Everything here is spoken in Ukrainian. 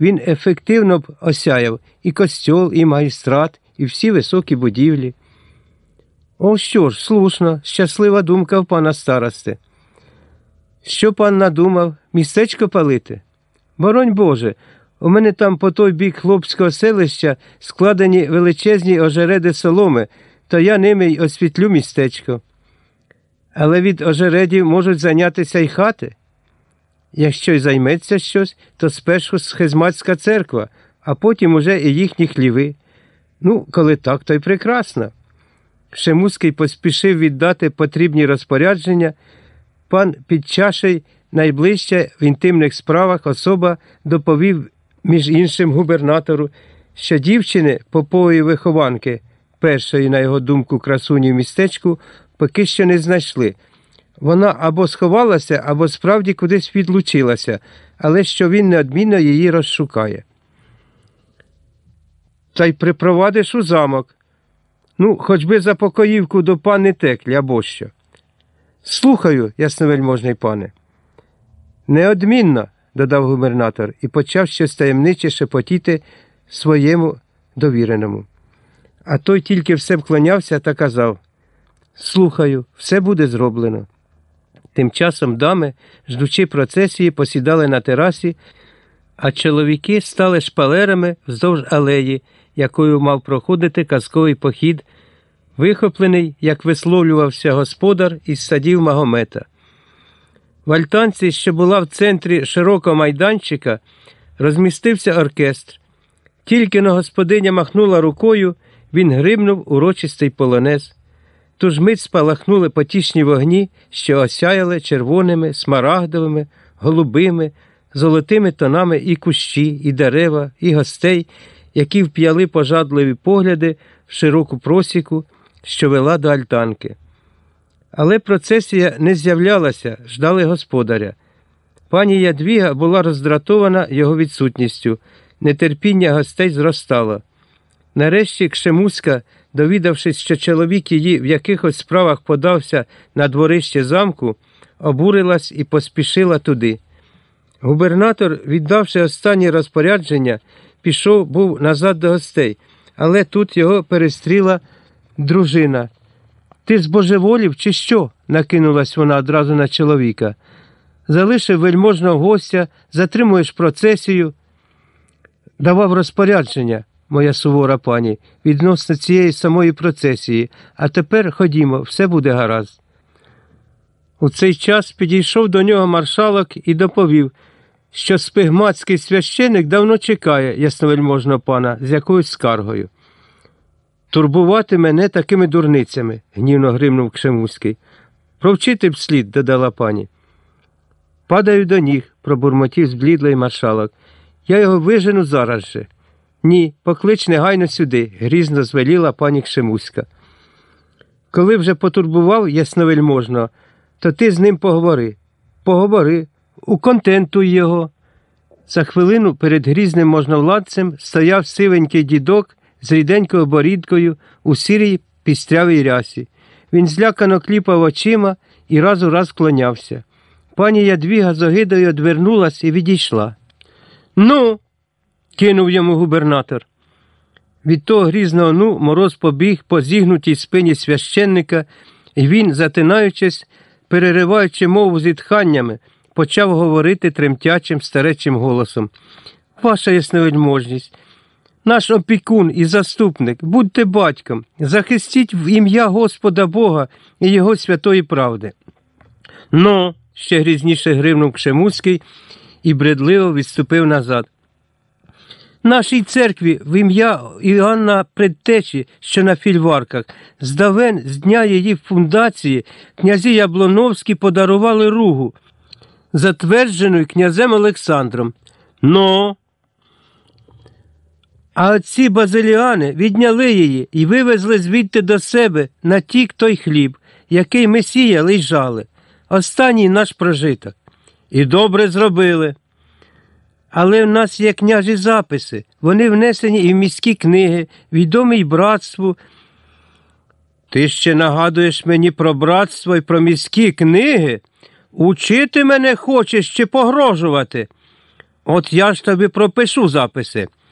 він ефективно б осяяв і костьол, і магістрат, і всі високі будівлі. О, що ж, слушно, щаслива думка в пана старости. Що пан надумав? Містечко палити? Боронь Боже, у мене там по той бік хлопського селища складені величезні ожереди соломи, то я ними й освітлю містечко. Але від ожередів можуть зайнятися й хати. Якщо й займеться щось, то спершу схизматська церква, а потім уже і їхні хліви. Ну, коли так, то й прекрасно. Шемуський поспішив віддати потрібні розпорядження. Пан Підчаший, найближча в інтимних справах особа, доповів, між іншим, губернатору, що дівчини попової вихованки, першої, на його думку, красуні в містечку, поки що не знайшли. Вона або сховалася, або справді кудись відлучилася, але що він неодмінно її розшукає. Та й припровадиш у замок. Ну, хоч би за покоївку до пани Теклі або що. Слухаю, ясновельможний пане. Неодмінно, додав губернатор і почав щось таємниче шепотіти своєму довіреному. А той тільки все вклонявся та казав Слухаю, все буде зроблено. Тим часом дами, ждучи процесії, посідали на терасі, а чоловіки стали шпалерами вздовж алеї, якою мав проходити казковий похід, вихоплений, як висловлювався господар із садів Магомета. В альтанці, що була в центрі широкого майданчика, розмістився оркестр. Тільки но господиня махнула рукою, він гримнув урочистий полонез. Тож мить спалахнули потішні вогні, що осяяли червоними, смарагдовими, голубими, золотими тонами і кущі, і дерева, і гостей, які вп'яли пожадливі погляди в широку просіку, що вела до альтанки. Але процесія не з'являлася, ждали господаря. Пані Ядвіга була роздратована його відсутністю, нетерпіння гостей зростало. Нарешті Кшемуська, довідавшись, що чоловік її в якихось справах подався на дворище замку, обурилась і поспішила туди. Губернатор, віддавши останні розпорядження, пішов був назад до гостей, але тут його перестріла дружина. Ти збожеволів чи що? накинулась вона одразу на чоловіка. Залишив вельможного гостя, затримуєш процесію. Давав розпорядження, моя сувора пані, відносно цієї самої процесії, а тепер ходімо, все буде гаразд. У цей час підійшов до нього маршалок і доповів, що спигматський священик давно чекає ясновельможного пана з якоюсь скаргою. Турбувати мене такими дурницями, гнівно гримнув Кшемуський. Провчити б слід, додала пані. Падаю до ніг, пробурмотів зблідлий маршалок. Я його вижену зараз же. Ні, поклич негайно сюди, грізно звеліла пані Кшемуська. Коли вже потурбував ясновельможного, то ти з ним поговори. Поговори, уконтентуй його. За хвилину перед грізним можновладцем стояв сивенький дідок з ріденькою борідкою у сірій пістрявій рясі. Він злякано кліпав очима і раз у раз клонявся. Пані Ядвіга з огидою одвернулась і відійшла. Ну, кинув йому губернатор. Від того грізного ну мороз побіг по зігнутій спині священника, і він, затинаючись, перериваючи мову зітханнями, почав говорити тремтячим старечим голосом. Ваша ясновельможність, наш опікун і заступник, будьте батьком, захистіть в ім'я Господа Бога і Його святої правди. Ну, ще грізніше гривнув Кшемуцький і бредливо відступив назад. Нашій церкві в ім'я Іоанна Предтечі, що на фільварках, здавен з дня її фундації князі Яблоновські подарували ругу, затверджену князем Олександром. Но. А отці базиліани відняли її і вивезли звідти до себе на тік той хліб, який ми сіяли й жали. Останній наш прожиток. І добре зробили. Але в нас є княжі записи, вони внесені і в міські книги, відомі й братству. Ти ще нагадуєш мені про братство і про міські книги? Учити мене хочеш чи погрожувати? От я ж тобі пропишу записи.